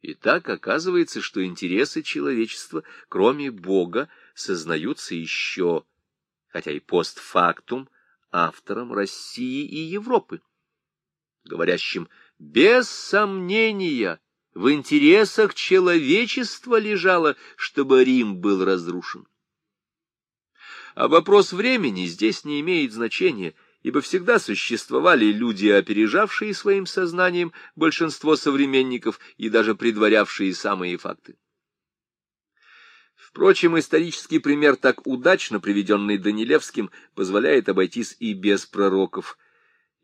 И так оказывается, что интересы человечества, кроме Бога, сознаются еще, хотя и постфактум, автором России и Европы, говорящим «без сомнения» в интересах человечества лежало, чтобы Рим был разрушен. А вопрос времени здесь не имеет значения, ибо всегда существовали люди, опережавшие своим сознанием большинство современников и даже предварявшие самые факты. Впрочем, исторический пример, так удачно приведенный Данилевским, позволяет обойтись и без пророков.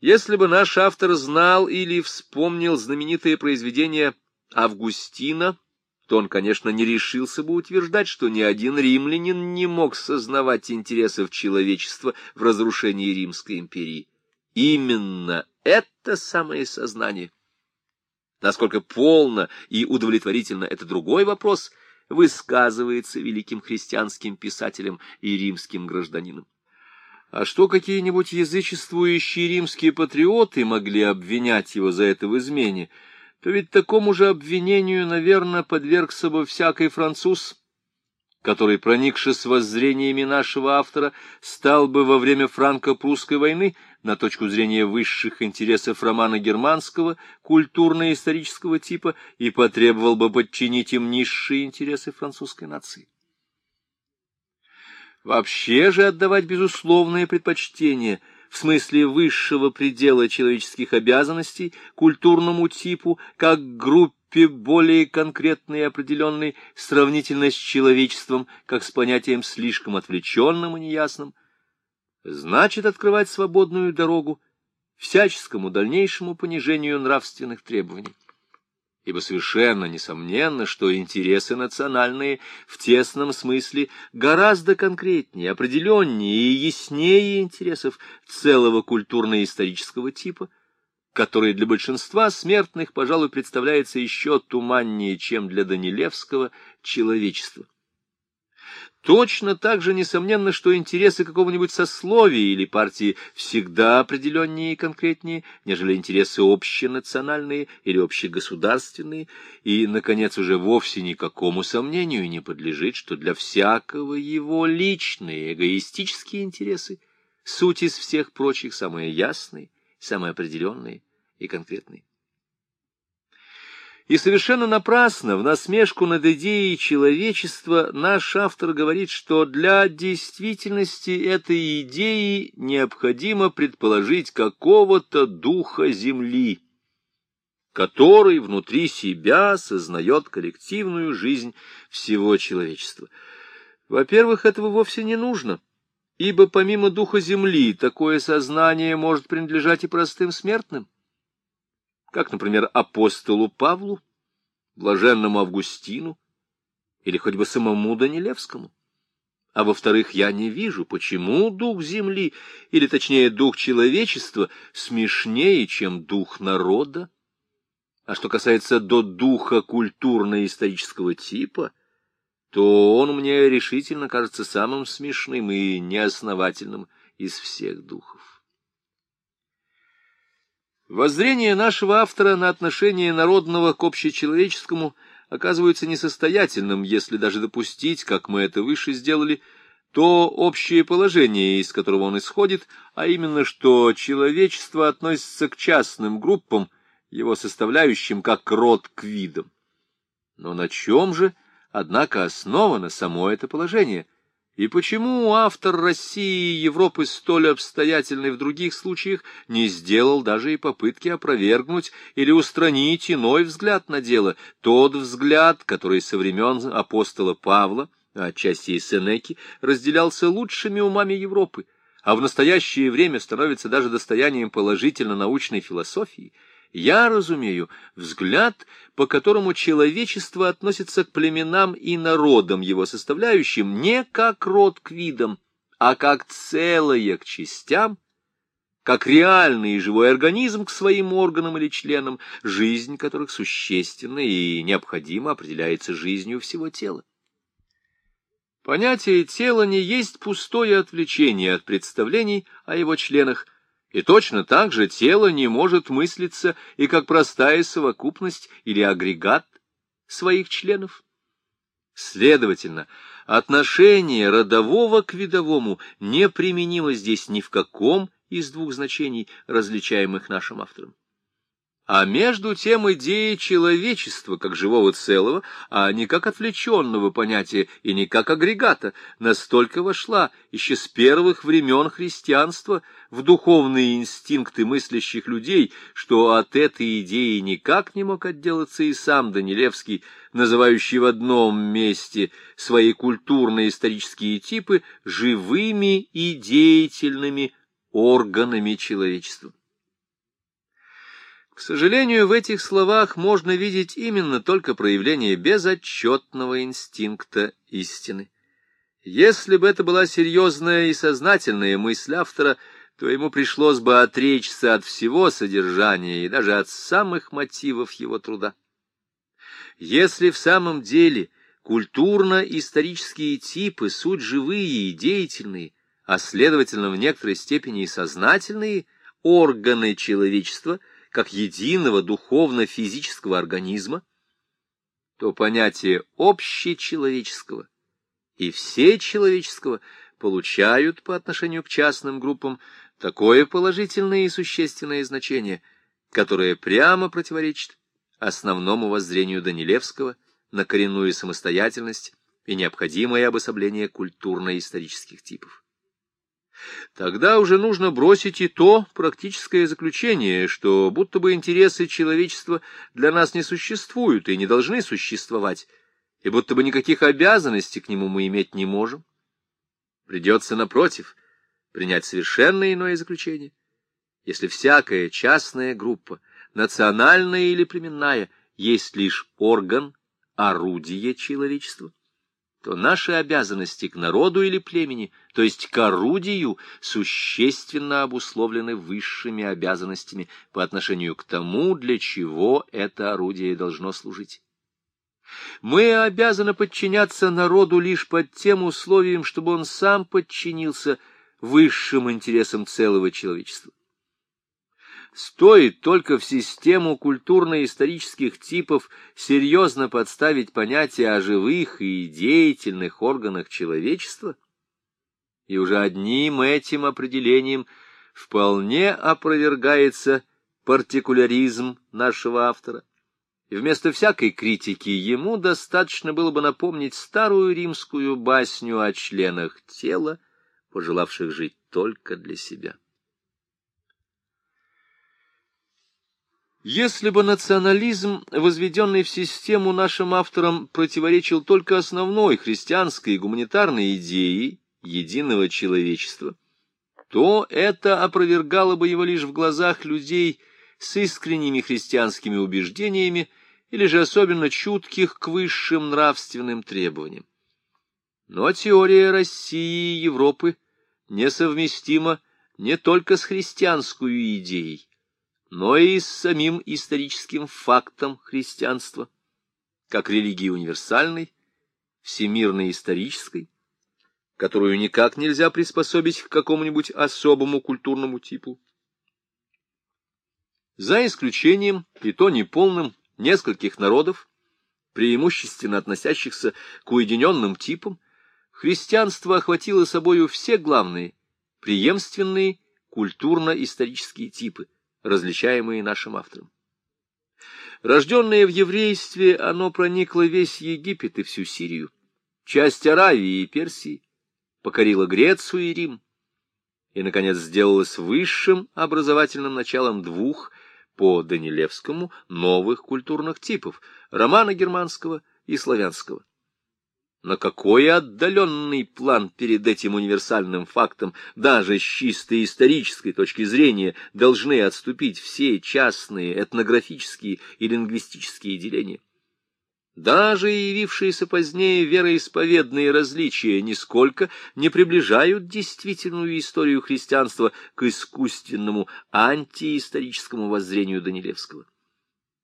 Если бы наш автор знал или вспомнил знаменитое произведение Августина, то он, конечно, не решился бы утверждать, что ни один римлянин не мог сознавать интересов человечества в разрушении Римской империи. Именно это самое сознание. Насколько полно и удовлетворительно это другой вопрос, высказывается великим христианским писателем и римским гражданином. А что какие-нибудь язычествующие римские патриоты могли обвинять его за это в измене, то ведь такому же обвинению, наверное, подвергся бы всякий француз, который, проникшись воззрениями нашего автора, стал бы во время франко-прусской войны на точку зрения высших интересов романа германского, культурно-исторического типа, и потребовал бы подчинить им низшие интересы французской нации. Вообще же отдавать безусловное предпочтение – в смысле высшего предела человеческих обязанностей культурному типу, как группе более конкретной и определенной сравнительно с человечеством, как с понятием слишком отвлеченным и неясным, значит открывать свободную дорогу всяческому дальнейшему понижению нравственных требований ибо совершенно несомненно, что интересы национальные в тесном смысле гораздо конкретнее, определеннее и яснее интересов целого культурно-исторического типа, который для большинства смертных, пожалуй, представляется еще туманнее, чем для Данилевского человечества. Точно так же несомненно, что интересы какого-нибудь сословия или партии всегда определеннее и конкретнее, нежели интересы общенациональные или общегосударственные, и, наконец, уже вовсе никакому сомнению не подлежит, что для всякого его личные эгоистические интересы суть из всех прочих самые ясные, самые определенные и конкретные. И совершенно напрасно, в насмешку над идеей человечества, наш автор говорит, что для действительности этой идеи необходимо предположить какого-то духа Земли, который внутри себя сознает коллективную жизнь всего человечества. Во-первых, этого вовсе не нужно, ибо помимо духа Земли такое сознание может принадлежать и простым смертным как, например, апостолу Павлу, блаженному Августину или хоть бы самому Данилевскому. А во-вторых, я не вижу, почему дух земли, или точнее дух человечества, смешнее, чем дух народа. А что касается до духа культурно-исторического типа, то он мне решительно кажется самым смешным и неосновательным из всех духов. Воззрение нашего автора на отношение народного к общечеловеческому оказывается несостоятельным, если даже допустить, как мы это выше сделали, то общее положение, из которого он исходит, а именно, что человечество относится к частным группам, его составляющим как род к видам. Но на чем же, однако, основано само это положение – и почему автор России и Европы столь обстоятельный в других случаях не сделал даже и попытки опровергнуть или устранить иной взгляд на дело, тот взгляд, который со времен апостола Павла, а отчасти и Сенеки, разделялся лучшими умами Европы, а в настоящее время становится даже достоянием положительно-научной философии – я разумею взгляд, по которому человечество относится к племенам и народам его составляющим не как род к видам, а как целое к частям, как реальный и живой организм к своим органам или членам, жизнь которых существенно и необходимо определяется жизнью всего тела. Понятие тела не есть пустое отвлечение от представлений о его членах, и точно так же тело не может мыслиться и как простая совокупность или агрегат, своих членов. Следовательно, отношение родового к видовому неприменимо здесь ни в каком из двух значений, различаемых нашим автором. А между тем идея человечества как живого целого, а не как отвлеченного понятия и не как агрегата, настолько вошла еще с первых времен христианства в духовные инстинкты мыслящих людей, что от этой идеи никак не мог отделаться и сам Данилевский, называющий в одном месте свои культурно-исторические типы живыми и деятельными органами человечества. К сожалению, в этих словах можно видеть именно только проявление безотчетного инстинкта истины. Если бы это была серьезная и сознательная мысль автора, то ему пришлось бы отречься от всего содержания и даже от самых мотивов его труда. Если в самом деле культурно-исторические типы суть живые и деятельные, а следовательно в некоторой степени и сознательные органы человечества — как единого духовно-физического организма, то понятие общечеловеческого и всечеловеческого получают по отношению к частным группам такое положительное и существенное значение, которое прямо противоречит основному воззрению Данилевского на коренную самостоятельность и необходимое обособление культурно-исторических типов. Тогда уже нужно бросить и то практическое заключение, что будто бы интересы человечества для нас не существуют и не должны существовать, и будто бы никаких обязанностей к нему мы иметь не можем. Придется, напротив, принять совершенно иное заключение. Если всякая частная группа, национальная или племенная, есть лишь орган, орудие человечества, то наши обязанности к народу или племени, то есть к орудию, существенно обусловлены высшими обязанностями по отношению к тому, для чего это орудие должно служить. Мы обязаны подчиняться народу лишь под тем условием, чтобы он сам подчинился высшим интересам целого человечества. Стоит только в систему культурно-исторических типов серьезно подставить понятие о живых и деятельных органах человечества, и уже одним этим определением вполне опровергается партикуляризм нашего автора. И вместо всякой критики ему достаточно было бы напомнить старую римскую басню о членах тела, пожелавших жить только для себя. Если бы национализм, возведенный в систему нашим автором, противоречил только основной христианской и гуманитарной идее единого человечества, то это опровергало бы его лишь в глазах людей с искренними христианскими убеждениями или же особенно чутких к высшим нравственным требованиям. Но теория России и Европы несовместима не только с христианской идеей, но и с самим историческим фактом христианства, как религии универсальной, всемирной исторической, которую никак нельзя приспособить к какому-нибудь особому культурному типу. За исключением, и то неполным, нескольких народов, преимущественно относящихся к уединенным типам, христианство охватило собою все главные, преемственные культурно-исторические типы, различаемые нашим автором. Рожденное в еврействе, оно проникло весь Египет и всю Сирию, часть Аравии и Персии, покорило Грецию и Рим, и, наконец, сделалось высшим образовательным началом двух, по Данилевскому, новых культурных типов — романо-германского и славянского. На какой отдаленный план перед этим универсальным фактом, даже с чисто исторической точки зрения, должны отступить все частные этнографические и лингвистические деления? Даже явившиеся позднее вероисповедные различия нисколько не приближают действительную историю христианства к искусственному антиисторическому воззрению Данилевского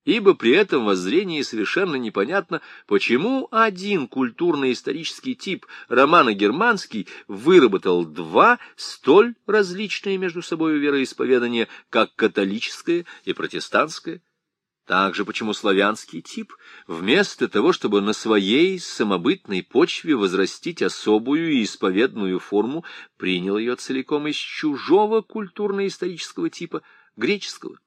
ибо при этом воззрении совершенно непонятно, почему один культурно-исторический тип романо-германский выработал два столь различные между собой вероисповедания, как католическое и протестантское, Также почему славянский тип, вместо того, чтобы на своей самобытной почве возрастить особую и исповедную форму, принял ее целиком из чужого культурно-исторического типа, греческого.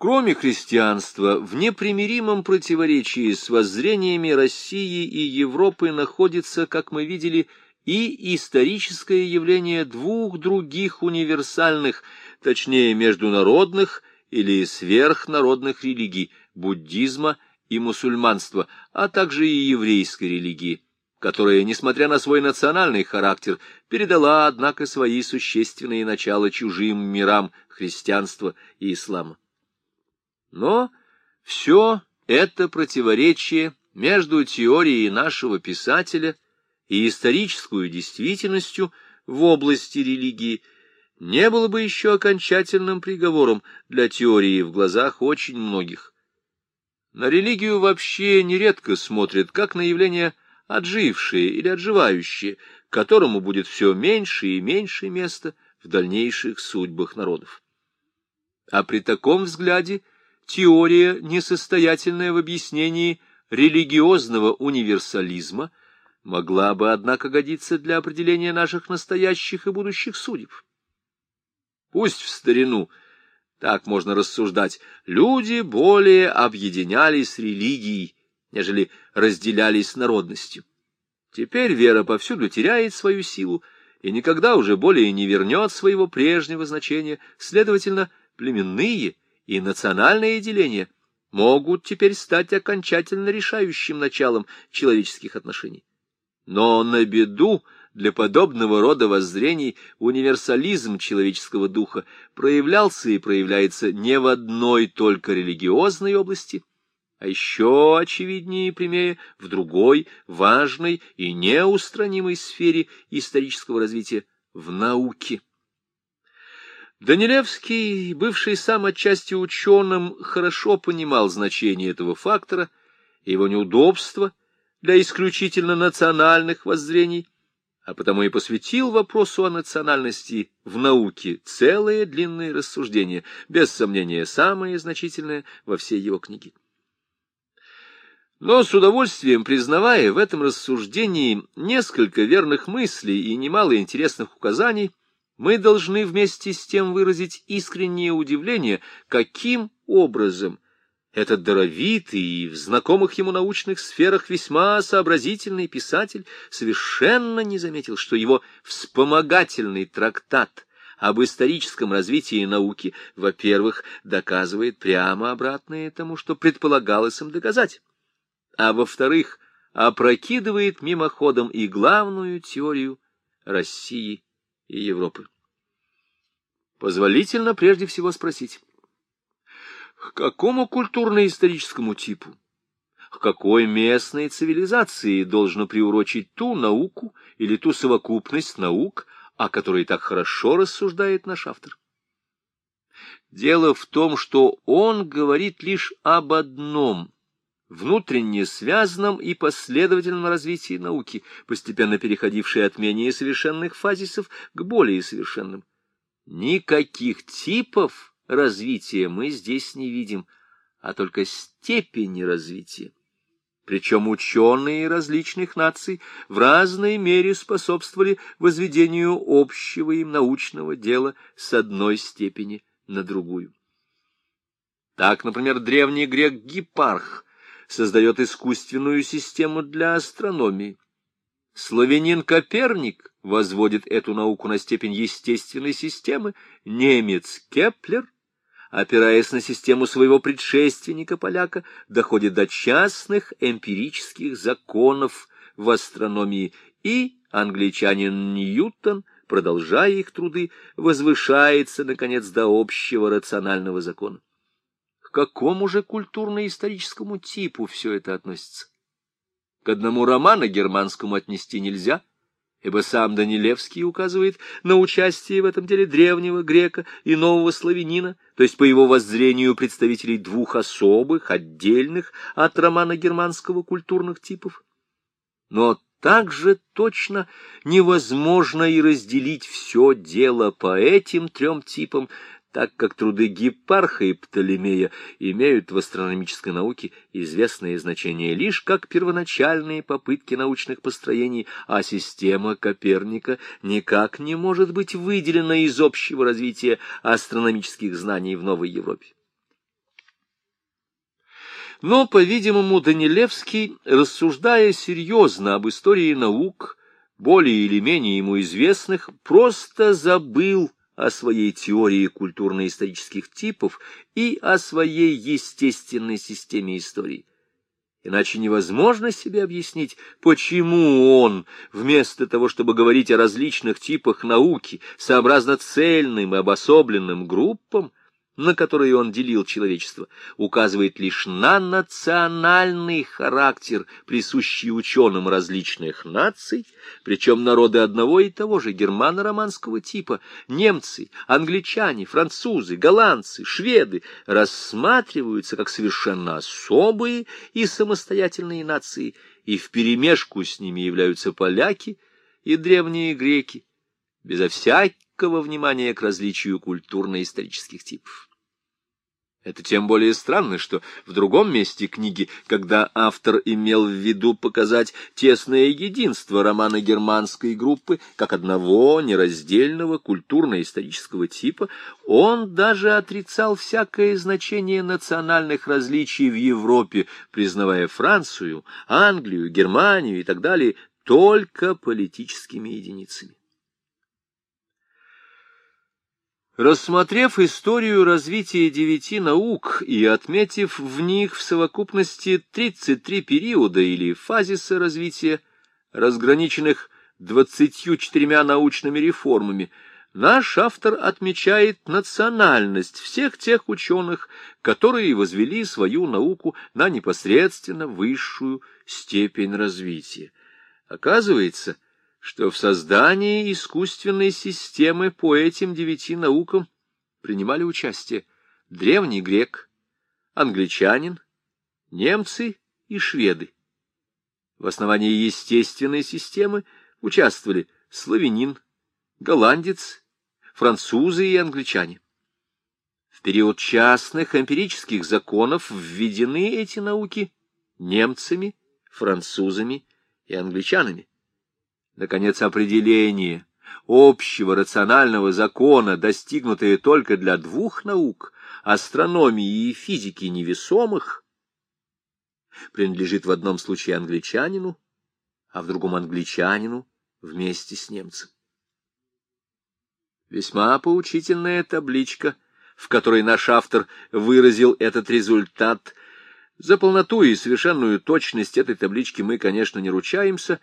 Кроме христианства, в непримиримом противоречии с воззрениями России и Европы находится, как мы видели, и историческое явление двух других универсальных, точнее международных или сверхнародных религий – буддизма и мусульманства, а также и еврейской религии, которая, несмотря на свой национальный характер, передала, однако, свои существенные начала чужим мирам христианства и ислама. Но все это противоречие между теорией нашего писателя и историческую действительностью в области религии – не было бы еще окончательным приговором для теории в глазах очень многих. На религию вообще нередко смотрят как на явление отжившее или отживающее, которому будет все меньше и меньше места в дальнейших судьбах народов. А при таком взгляде теория, несостоятельная в объяснении религиозного универсализма, могла бы, однако, годиться для определения наших настоящих и будущих судеб. Пусть в старину, так можно рассуждать, люди более объединялись религией, нежели разделялись народностью. Теперь вера повсюду теряет свою силу и никогда уже более не вернет своего прежнего значения, следовательно, племенные и национальные деления могут теперь стать окончательно решающим началом человеческих отношений. Но на беду для подобного рода воззрений универсализм человеческого духа проявлялся и проявляется не в одной только религиозной области, а еще очевиднее и прямее в другой, важной и неустранимой сфере исторического развития — в науке. Данилевский, бывший сам отчасти ученым, хорошо понимал значение этого фактора и его неудобства для исключительно национальных воззрений, а потому и посвятил вопросу о национальности в науке целые длинные рассуждения, без сомнения, самые значительные во всей его книге. Но с удовольствием признавая в этом рассуждении несколько верных мыслей и немало интересных указаний, мы должны вместе с тем выразить искреннее удивление, каким образом – этот даровитый и в знакомых ему научных сферах весьма сообразительный писатель совершенно не заметил, что его вспомогательный трактат об историческом развитии науки, во-первых, доказывает прямо обратное тому, что предполагалось им доказать, а во-вторых, опрокидывает мимоходом и главную теорию России и Европы. Позволительно прежде всего спросить, к какому культурно-историческому типу? К какой местной цивилизации должно приурочить ту науку или ту совокупность наук, о которой так хорошо рассуждает наш автор? Дело в том, что он говорит лишь об одном — внутренне связанном и последовательном развитии науки, постепенно переходившей от менее совершенных фазисов к более совершенным. Никаких типов развития мы здесь не видим, а только степени развития. Причем ученые различных наций в разной мере способствовали возведению общего им научного дела с одной степени на другую. Так, например, древний грек Гипарх создает искусственную систему для астрономии. Славянин Коперник возводит эту науку на степень естественной системы, немец Кеплер — опираясь на систему своего предшественника-поляка, доходит до частных эмпирических законов в астрономии, и англичанин Ньютон, продолжая их труды, возвышается, наконец, до общего рационального закона. К какому же культурно-историческому типу все это относится? К одному роману германскому отнести нельзя — ибо сам Данилевский указывает на участие в этом деле древнего грека и нового славянина, то есть по его воззрению представителей двух особых, отдельных от романа германского культурных типов. Но также точно невозможно и разделить все дело по этим трем типам, так как труды Гиппарха и Птолемея имеют в астрономической науке известное значение лишь как первоначальные попытки научных построений, а система Коперника никак не может быть выделена из общего развития астрономических знаний в Новой Европе. Но, по-видимому, Данилевский, рассуждая серьезно об истории наук, более или менее ему известных, просто забыл о своей теории культурно-исторических типов и о своей естественной системе истории. Иначе невозможно себе объяснить, почему он, вместо того, чтобы говорить о различных типах науки, сообразно цельным и обособленным группам, на которые он делил человечество, указывает лишь на национальный характер, присущий ученым различных наций, причем народы одного и того же германо-романского типа, немцы, англичане, французы, голландцы, шведы, рассматриваются как совершенно особые и самостоятельные нации, и вперемешку с ними являются поляки и древние греки, безо всякого внимания к различию культурно-исторических типов. Это тем более странно, что в другом месте книги, когда автор имел в виду показать тесное единство романа германской группы как одного нераздельного культурно-исторического типа, он даже отрицал всякое значение национальных различий в Европе, признавая Францию, Англию, Германию и так далее только политическими единицами. Рассмотрев историю развития девяти наук и отметив в них в совокупности 33 периода или фазиса развития, разграниченных 24 научными реформами, наш автор отмечает национальность всех тех ученых, которые возвели свою науку на непосредственно высшую степень развития. Оказывается, что в создании искусственной системы по этим девяти наукам принимали участие древний грек, англичанин, немцы и шведы. В основании естественной системы участвовали славянин, голландец, французы и англичане. В период частных эмпирических законов введены эти науки немцами, французами и англичанами. Наконец, определение общего рационального закона, достигнутое только для двух наук, астрономии и физики невесомых, принадлежит в одном случае англичанину, а в другом англичанину вместе с немцем. Весьма поучительная табличка, в которой наш автор выразил этот результат. За полноту и совершенную точность этой таблички мы, конечно, не ручаемся,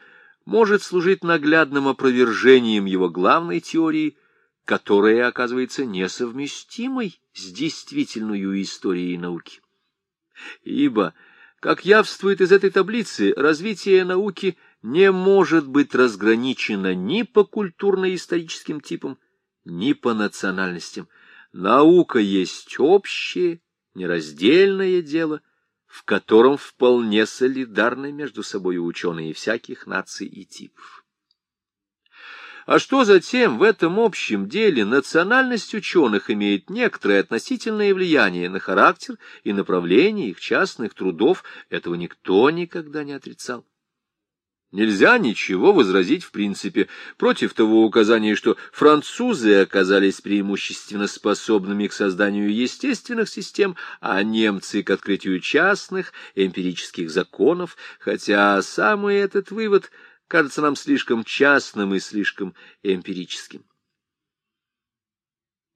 может служить наглядным опровержением его главной теории, которая оказывается несовместимой с действительной историей науки. Ибо, как явствует из этой таблицы, развитие науки не может быть разграничено ни по культурно-историческим типам, ни по национальностям. Наука есть общее, нераздельное дело, в котором вполне солидарны между собой ученые всяких наций и типов. А что затем в этом общем деле национальность ученых имеет некоторое относительное влияние на характер и направление их частных трудов, этого никто никогда не отрицал. Нельзя ничего возразить в принципе против того указания, что французы оказались преимущественно способными к созданию естественных систем, а немцы — к открытию частных эмпирических законов, хотя самый этот вывод кажется нам слишком частным и слишком эмпирическим.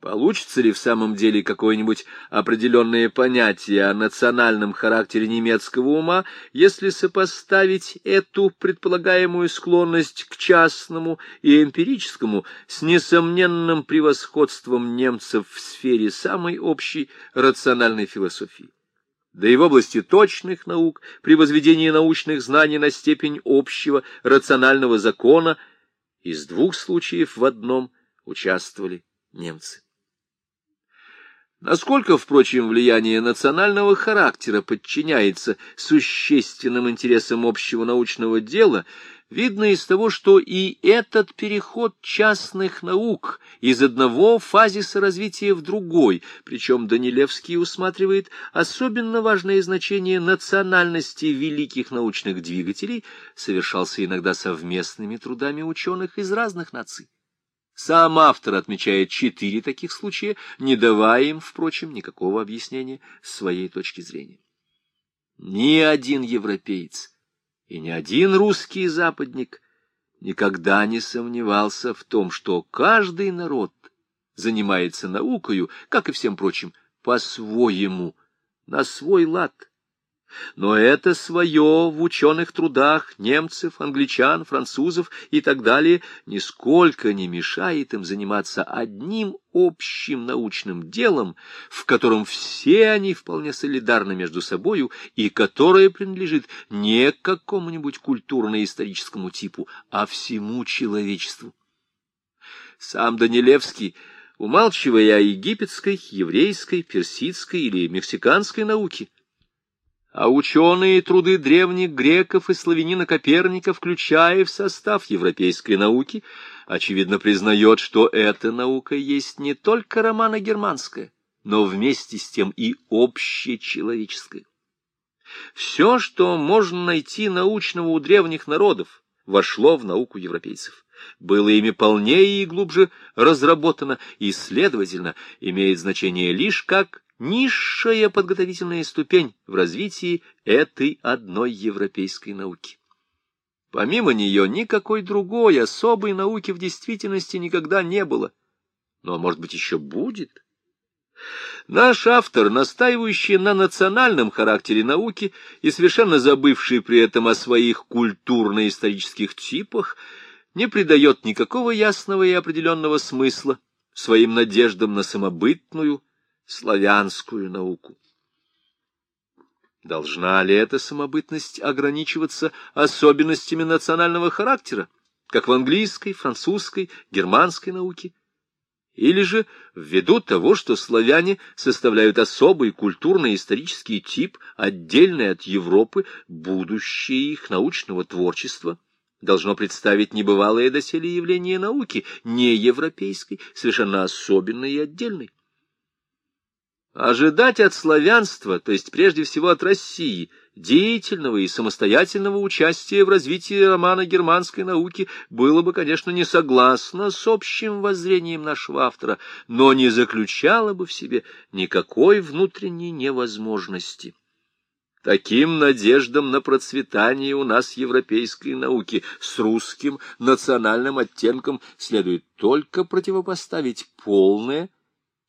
Получится ли в самом деле какое-нибудь определенное понятие о национальном характере немецкого ума, если сопоставить эту предполагаемую склонность к частному и эмпирическому с несомненным превосходством немцев в сфере самой общей рациональной философии? Да и в области точных наук, при возведении научных знаний на степень общего рационального закона, из двух случаев в одном участвовали немцы. Насколько, впрочем, влияние национального характера подчиняется существенным интересам общего научного дела, Видно из того, что и этот переход частных наук из одного фазиса развития в другой, причем Данилевский усматривает особенно важное значение национальности великих научных двигателей, совершался иногда совместными трудами ученых из разных наций. Сам автор отмечает четыре таких случая, не давая им, впрочем, никакого объяснения с своей точки зрения. Ни один европеец и ни один русский западник никогда не сомневался в том, что каждый народ занимается наукою, как и всем прочим, по-своему, на свой лад. Но это свое в ученых трудах немцев, англичан, французов и так далее нисколько не мешает им заниматься одним общим научным делом, в котором все они вполне солидарны между собою и которое принадлежит не какому-нибудь культурно-историческому типу, а всему человечеству. Сам Данилевский умалчивая о египетской, еврейской, персидской или мексиканской науке, а ученые труды древних греков и славянина Коперника, включая в состав европейской науки, очевидно признает, что эта наука есть не только романо-германская, но вместе с тем и общечеловеческая. Все, что можно найти научного у древних народов, вошло в науку европейцев, было ими полнее и глубже разработано и, следовательно, имеет значение лишь как низшая подготовительная ступень в развитии этой одной европейской науки. Помимо нее никакой другой особой науки в действительности никогда не было, но, может быть, еще будет. Наш автор, настаивающий на национальном характере науки и совершенно забывший при этом о своих культурно-исторических типах, не придает никакого ясного и определенного смысла своим надеждам на самобытную, славянскую науку. Должна ли эта самобытность ограничиваться особенностями национального характера, как в английской, французской, германской науке? Или же, ввиду того, что славяне составляют особый культурно-исторический тип, отдельный от Европы, будущее их научного творчества должно представить небывалое доселе явление науки, не европейской, совершенно особенной и отдельной? Ожидать от славянства, то есть прежде всего от России, деятельного и самостоятельного участия в развитии романо-германской науки было бы, конечно, не согласно с общим воззрением нашего автора, но не заключало бы в себе никакой внутренней невозможности. Таким надеждам на процветание у нас европейской науки с русским национальным оттенком следует только противопоставить полное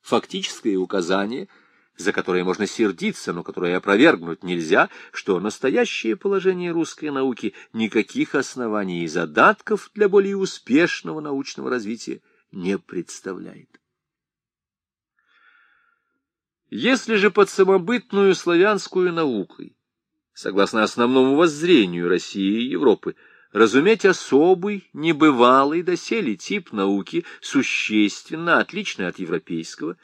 фактическое указание, за которое можно сердиться, но которое опровергнуть нельзя, что настоящее положение русской науки никаких оснований и задатков для более успешного научного развития не представляет. Если же под самобытную славянскую наукой, согласно основному воззрению России и Европы, разуметь особый, небывалый доселе тип науки, существенно отличный от европейского,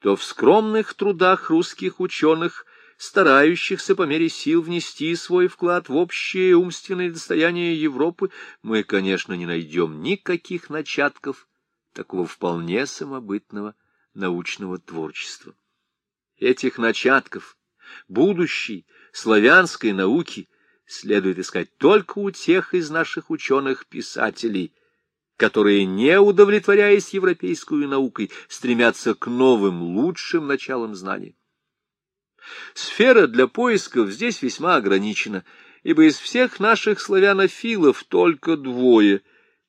то в скромных трудах русских ученых, старающихся по мере сил внести свой вклад в общее умственное достояние Европы, мы, конечно, не найдем никаких начатков такого вполне самобытного научного творчества. Этих начатков будущей славянской науки – следует искать только у тех из наших ученых-писателей, которые, не удовлетворяясь европейской наукой, стремятся к новым, лучшим началам знаний. Сфера для поисков здесь весьма ограничена, ибо из всех наших славянофилов только двое,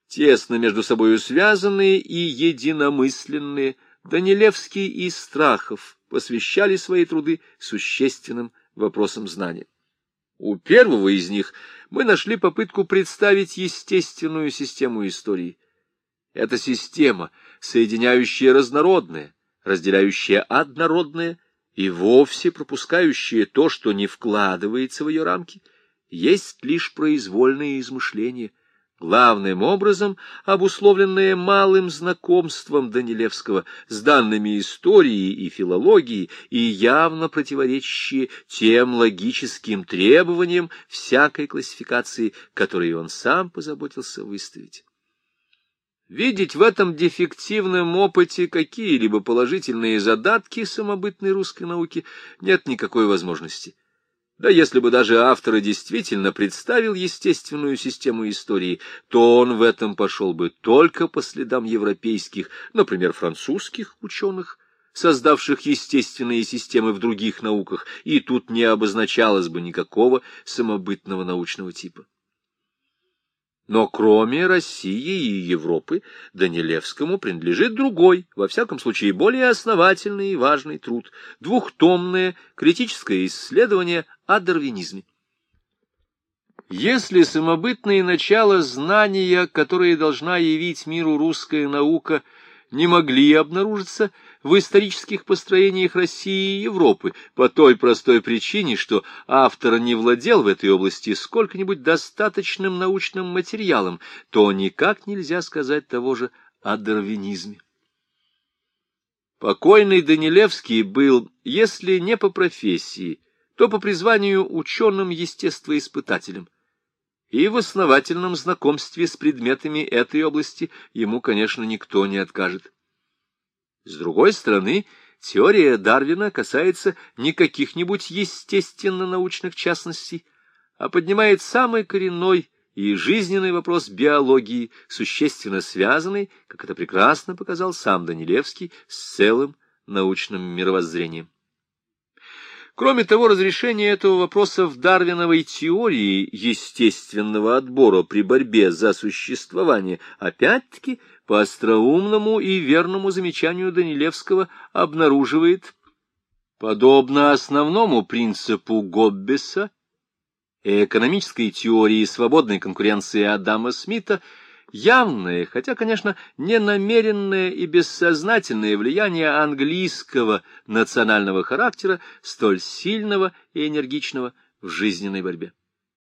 тесно между собою связанные и единомысленные, Данилевский и Страхов, посвящали свои труды существенным вопросам знания. У первого из них мы нашли попытку представить естественную систему истории. Это система, соединяющая разнородное, разделяющая однородное и вовсе пропускающая то, что не вкладывается в ее рамки, есть лишь произвольные измышления, главным образом обусловленное малым знакомством Данилевского с данными истории и филологии и явно противоречащие тем логическим требованиям всякой классификации, которые он сам позаботился выставить. Видеть в этом дефективном опыте какие-либо положительные задатки самобытной русской науки нет никакой возможности. Да если бы даже автор действительно представил естественную систему истории, то он в этом пошел бы только по следам европейских, например, французских ученых, создавших естественные системы в других науках, и тут не обозначалось бы никакого самобытного научного типа. Но кроме России и Европы, Данилевскому принадлежит другой, во всяком случае более основательный и важный труд, двухтомное критическое исследование о дарвинизме. Если самобытные начала знания, которые должна явить миру русская наука, не могли обнаружиться в исторических построениях России и Европы по той простой причине, что автор не владел в этой области сколько-нибудь достаточным научным материалом, то никак нельзя сказать того же о дарвинизме. Покойный Данилевский был, если не по профессии, то по призванию ученым-естествоиспытателем. И в основательном знакомстве с предметами этой области ему, конечно, никто не откажет. С другой стороны, теория Дарвина касается не каких-нибудь естественно-научных частностей, а поднимает самый коренной и жизненный вопрос биологии, существенно связанный, как это прекрасно показал сам Данилевский, с целым научным мировоззрением. Кроме того, разрешение этого вопроса в дарвиновой теории естественного отбора при борьбе за существование опять-таки по остроумному и верному замечанию Данилевского обнаруживает, подобно основному принципу Гоббеса и экономической теории свободной конкуренции Адама Смита, явное, хотя, конечно, ненамеренное и бессознательное влияние английского национального характера, столь сильного и энергичного в жизненной борьбе.